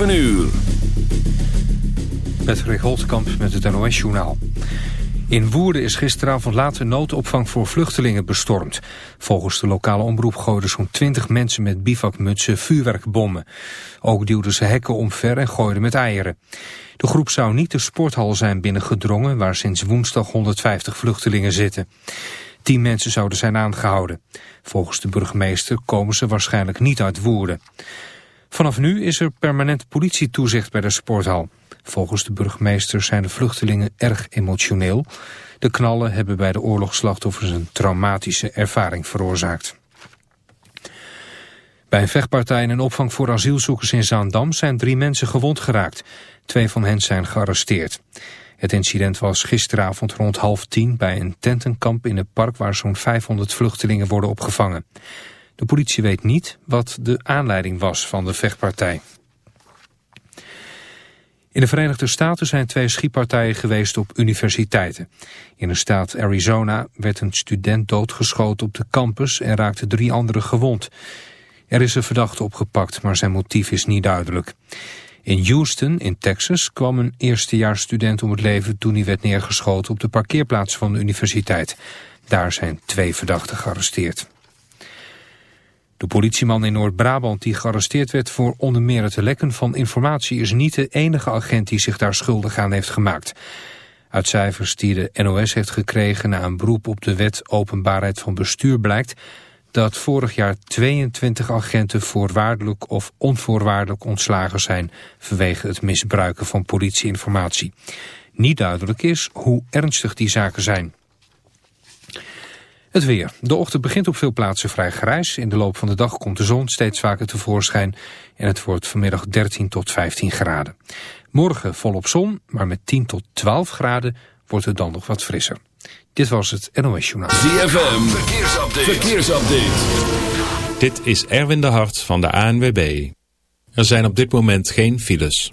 7 uur. Patrick Holtkamp met het NOS-journaal. In Woerden is gisteravond laat een noodopvang voor vluchtelingen bestormd. Volgens de lokale omroep gooiden zo'n 20 mensen met bivakmutsen vuurwerkbommen. Ook duwden ze hekken omver en gooiden met eieren. De groep zou niet de sporthal zijn binnengedrongen... waar sinds woensdag 150 vluchtelingen zitten. Tien mensen zouden zijn aangehouden. Volgens de burgemeester komen ze waarschijnlijk niet uit Woerden. Vanaf nu is er permanent politietoezicht bij de sporthal. Volgens de burgemeester zijn de vluchtelingen erg emotioneel. De knallen hebben bij de oorlogsslachtoffers een traumatische ervaring veroorzaakt. Bij een vechtpartij in een opvang voor asielzoekers in Zaandam zijn drie mensen gewond geraakt. Twee van hen zijn gearresteerd. Het incident was gisteravond rond half tien bij een tentenkamp in het park waar zo'n 500 vluchtelingen worden opgevangen. De politie weet niet wat de aanleiding was van de vechtpartij. In de Verenigde Staten zijn twee schietpartijen geweest op universiteiten. In de staat Arizona werd een student doodgeschoten op de campus en raakten drie anderen gewond. Er is een verdachte opgepakt, maar zijn motief is niet duidelijk. In Houston, in Texas, kwam een eerstejaarsstudent om het leven toen hij werd neergeschoten op de parkeerplaats van de universiteit. Daar zijn twee verdachten gearresteerd. De politieman in Noord-Brabant die gearresteerd werd voor onder meer het lekken van informatie is niet de enige agent die zich daar schuldig aan heeft gemaakt. Uit cijfers die de NOS heeft gekregen na een beroep op de wet openbaarheid van bestuur blijkt dat vorig jaar 22 agenten voorwaardelijk of onvoorwaardelijk ontslagen zijn vanwege het misbruiken van politieinformatie. Niet duidelijk is hoe ernstig die zaken zijn. Het weer. De ochtend begint op veel plaatsen vrij grijs. In de loop van de dag komt de zon steeds vaker tevoorschijn. En het wordt vanmiddag 13 tot 15 graden. Morgen volop zon, maar met 10 tot 12 graden wordt het dan nog wat frisser. Dit was het NOS Journaal. ZFM. Verkeersupdate. Verkeersupdate. Dit is Erwin de Hart van de ANWB. Er zijn op dit moment geen files.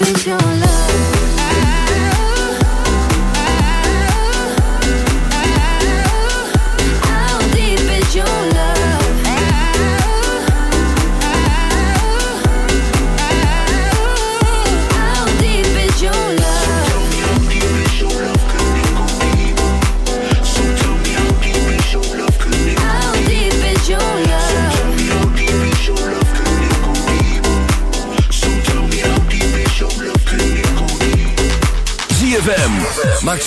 Maakt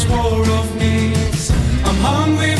this war of needs. I'm hungry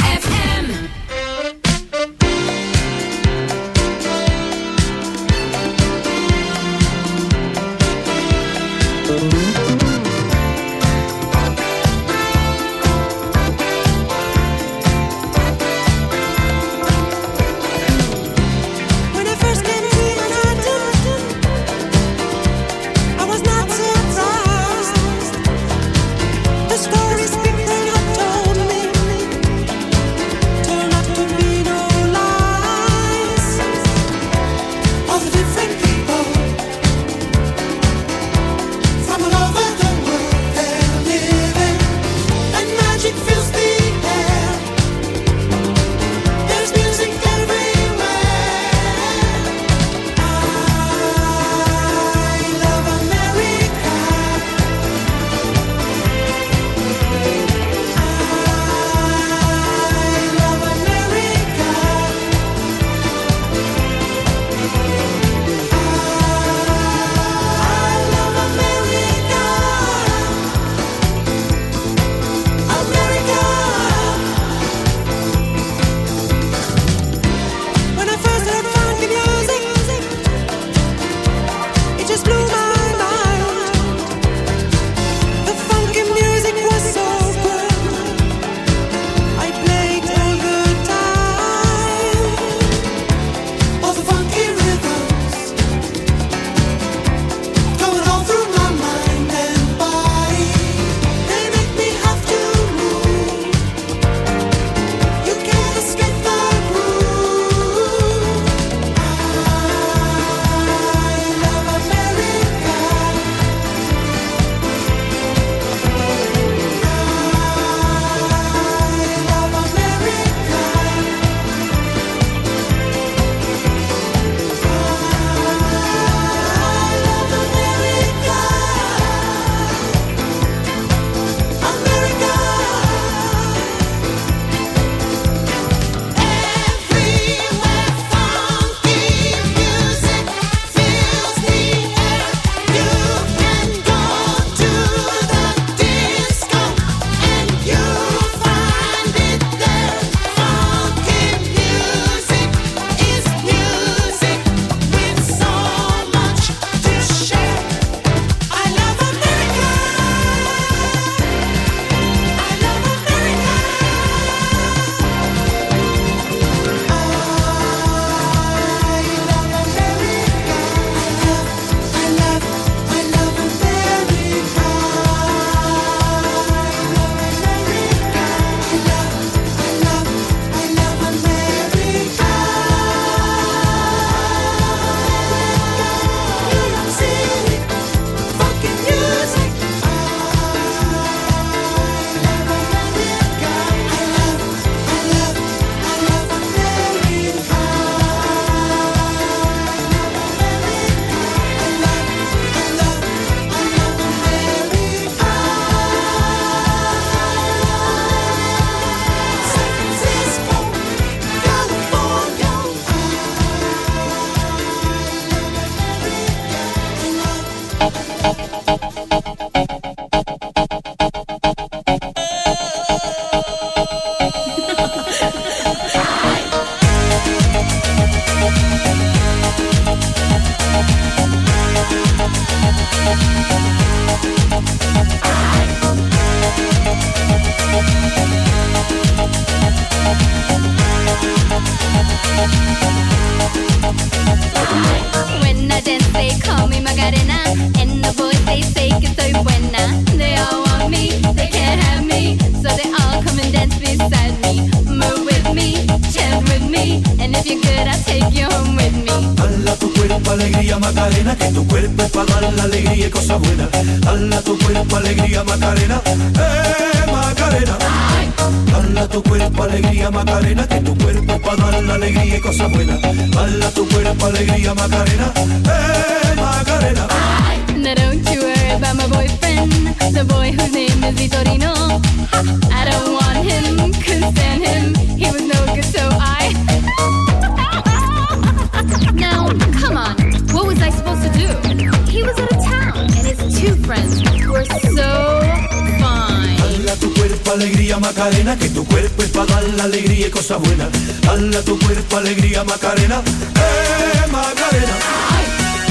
Macarena, que tu cuerpo es para dar la alegría y cosas buenas. Dala tu cuerpo alegría Macarena, eh Macarena.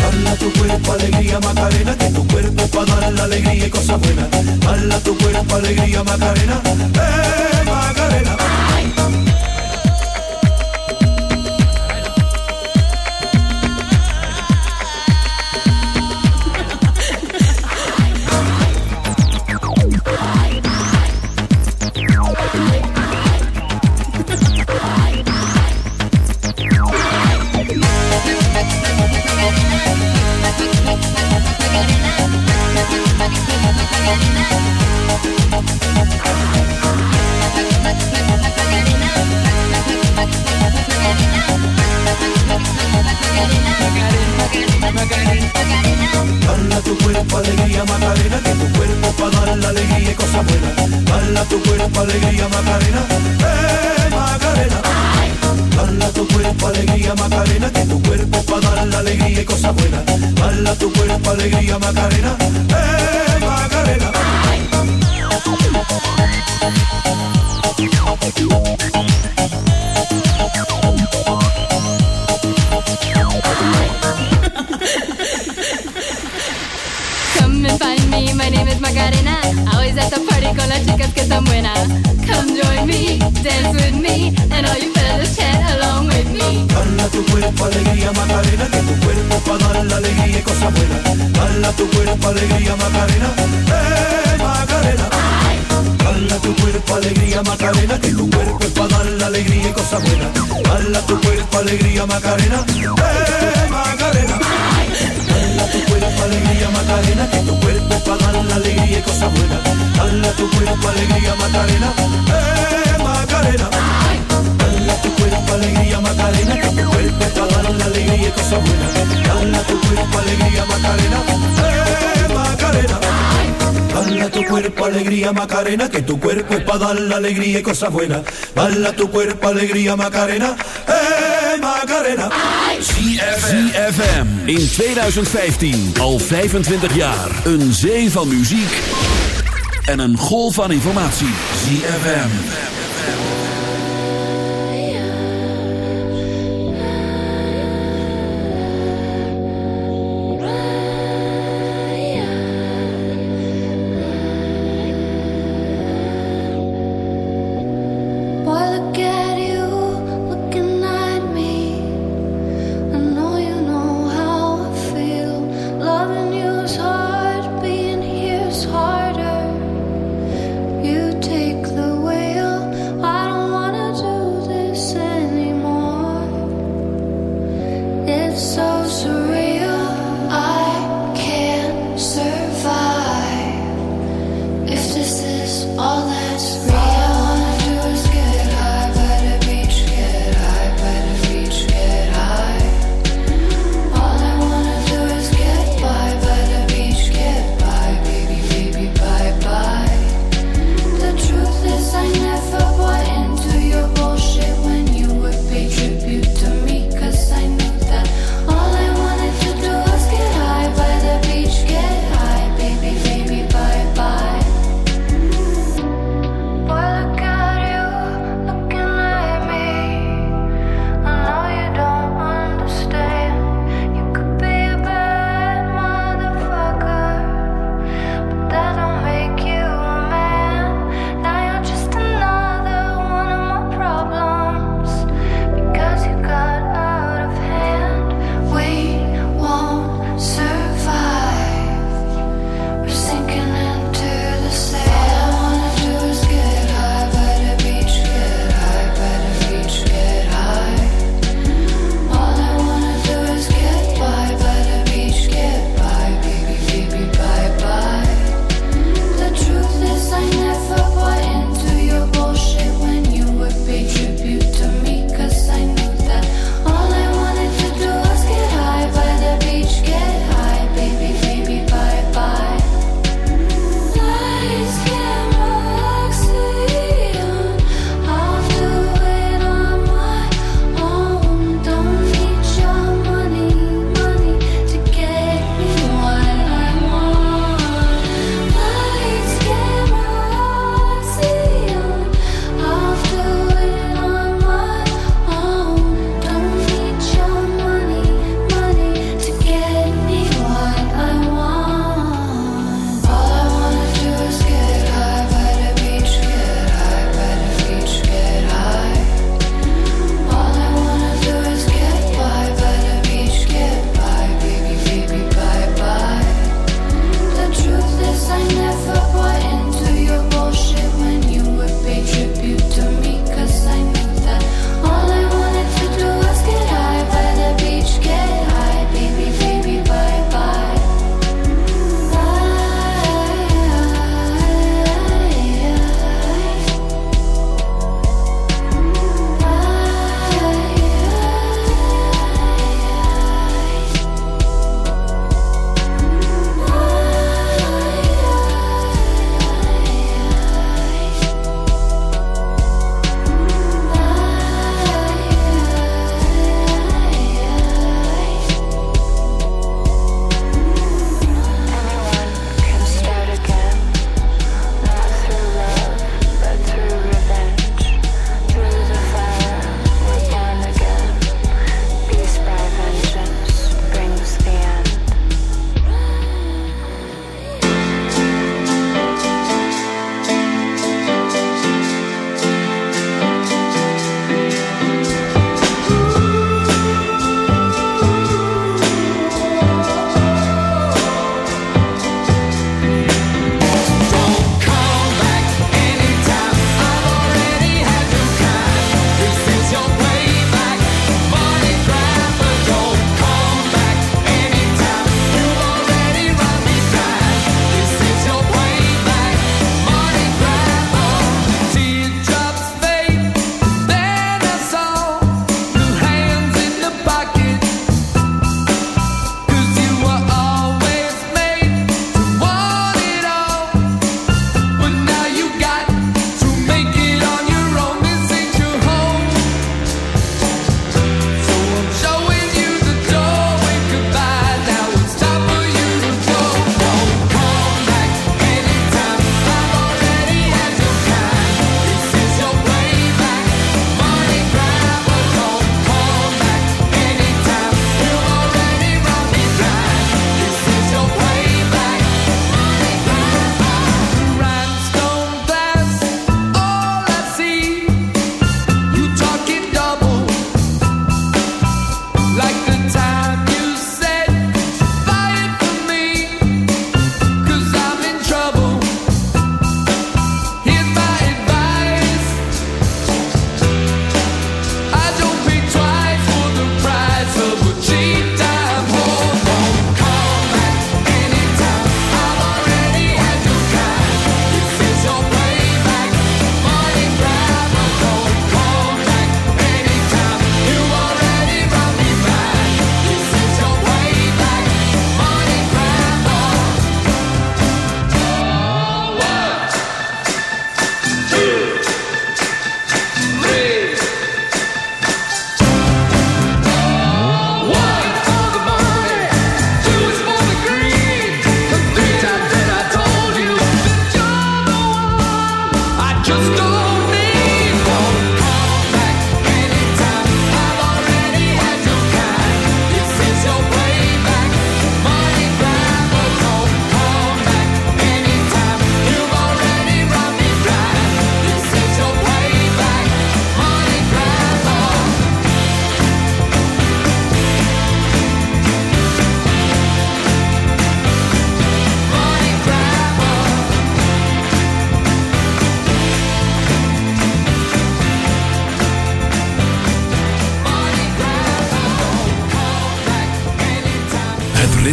Dala tu cuerpo alegría Macarena, que tu cuerpo es para dar la alegría y cosas buenas. Dala tu cuerpo alegría Macarena, eh Macarena. Macarena, eh Macarena. Come and find me, my name is Macarena. Always at the party con las chicas que están buenas. Come join me, dance with me, and all you fellas chat along with me. Dala tu cuerpo alegría Macarena, que tu cuerpo para dar la alegría y cosas buenas. Tu cuerpo alegría Macarena, eh Macarena. Dala tu cuerpo alegría Macarena, que tu cuerpo es para dar la alegría y cosas buenas. Dala tu cuerpo alegría Macarena, eh Macarena. Dala tu cuerpo alegría Macarena, que tu cuerpo es para dar la alegría y cosas buenas. Dala tu cuerpo alegría Macarena, eh Macarena. Cuerpo alegría Macarena, tu cuerpo es para dar la alegría y cosas buenas. Tu cuerpo alegría Macarena, eh Macarena. Dala tu cuerpo alegría Macarena, que tu cuerpo es para dar la alegría y cosas buenas. Dala tu cuerpo alegría Macarena, eh Macarena. ZFM in 2015 al 25 jaar. Een zee van muziek en een golf van informatie. ZFM.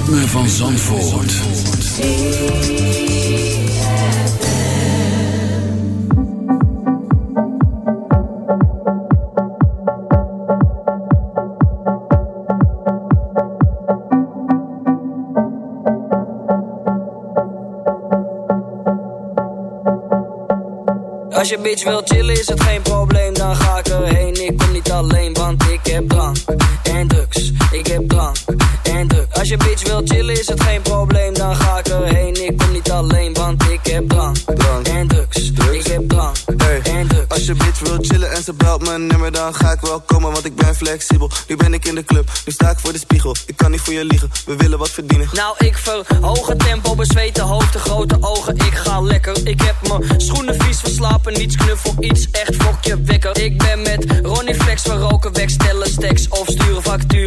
Ritme van Zandvoort. Als je bitch wil chillen is het geen probleem, dan ga ik Als je bitch wil chillen is het geen probleem, dan ga ik erheen. Ik kom niet alleen, want ik heb drank, en drugs. Ik heb drank en drugs. Als je bitch wil chillen en ze belt mijn nummer, dan ga ik wel komen, want ik ben flexibel. Nu ben ik in de club, nu sta ik voor de spiegel. Ik kan niet voor je liegen, we willen wat verdienen. Nou, ik verhoog het tempo, bezweten hoofd, de grote ogen. Ik ga lekker. Ik heb mijn schoenen vies verslapen, niets knuffel, iets echt fokje wekker. Ik ben met Ronnie Flex, we roken weg, stellen stacks of sturen facturen.